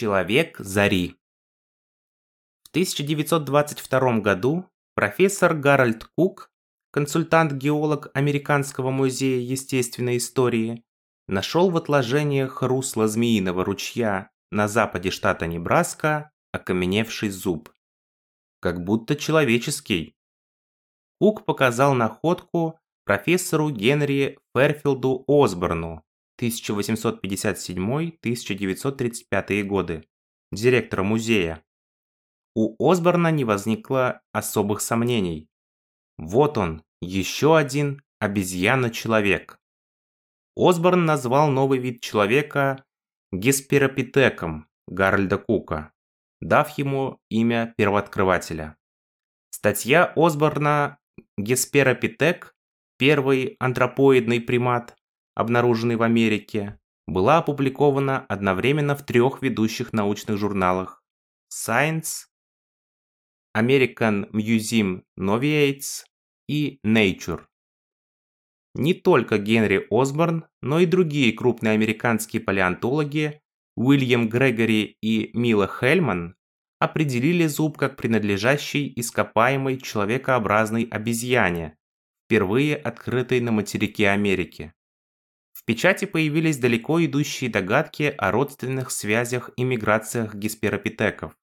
Человек Зари В 1922 году профессор Гарольд Кук, консультант-геолог Американского музея естественной истории, нашел в отложениях русла Змеиного ручья на западе штата Небраска окаменевший зуб. Как будто человеческий. Кук показал находку профессору Генри Ферфилду Осборну, 1857-1935 годы, директора музея. У Осборна не возникло особых сомнений. Вот он, еще один обезьяна-человек. Осборн назвал новый вид человека гесперопитеком Гарольда Кука, дав ему имя первооткрывателя. Статья Осборна «Гесперопитек. Первый антропоидный примат обнаруженный в Америке, была опубликована одновременно в трех ведущих научных журналах Science, American Museum Noviates и Nature. Не только Генри Осборн, но и другие крупные американские палеонтологи Уильям Грегори и Мила Хельман определили зуб как принадлежащий ископаемой человекообразной обезьяне, впервые открытой на материке Америки печати появились далеко идущие догадки о родственных связях и миграциях гесперопитеков.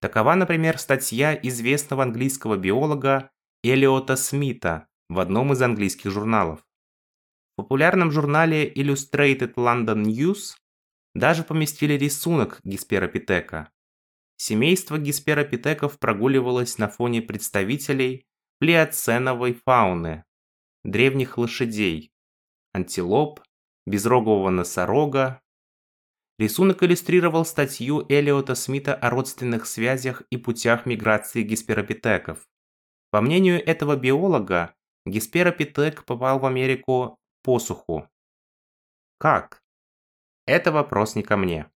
Такова, например, статья известного английского биолога Элиота Смита в одном из английских журналов. В популярном журнале Illustrated London News даже поместили рисунок гесперопитека. Семейство гесперопитеков прогуливалось на фоне представителей плеоценовой фауны, древних лошадей, антилоп, безрогового носорога. Рисунок иллюстрировал статью Элиота Смита о родственных связях и путях миграции гесперопитеков. По мнению этого биолога, гесперопитек попал в Америку посуху. Как? Это вопрос не ко мне.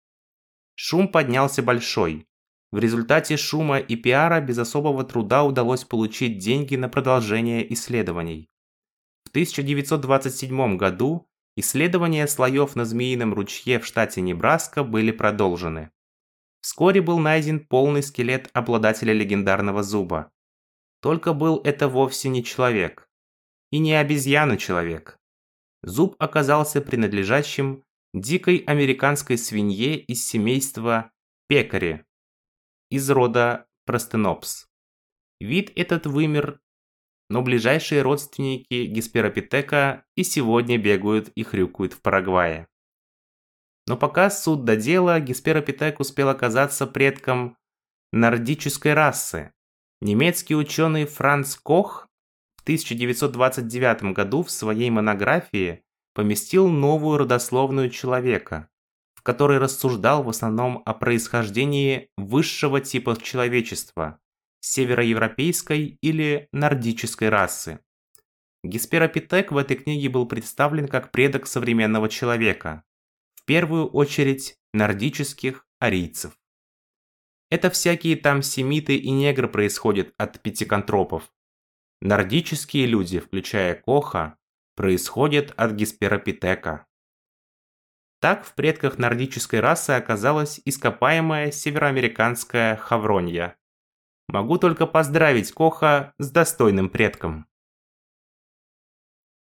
Шум поднялся большой. В результате шума и пиара без особого труда удалось получить деньги на продолжение исследований. В 1927 году исследования слоев на Змеином ручье в штате Небраска были продолжены. Вскоре был найден полный скелет обладателя легендарного зуба. Только был это вовсе не человек. И не обезьяна-человек. Зуб оказался принадлежащим дикой американской свинье из семейства пекари, из рода Простенопс. Вид этот вымер но ближайшие родственники Гесперопитека и сегодня бегают и хрюкают в Парагвае. Но пока суд до дела, Гесперопитек успел оказаться предком нордической расы. Немецкий ученый Франц Кох в 1929 году в своей монографии поместил новую родословную человека, в которой рассуждал в основном о происхождении высшего типа человечества, североевропейской или нордической расы. Гесперопитек в этой книге был представлен как предок современного человека, в первую очередь нордических арийцев. Это всякие там семиты и негры происходят от пятиконтропов. Нордические люди, включая Коха, происходят от Гесперопитека. Так в предках нордической расы оказалась ископаемая североамериканская хавронья, Могу только поздравить Коха с достойным предком.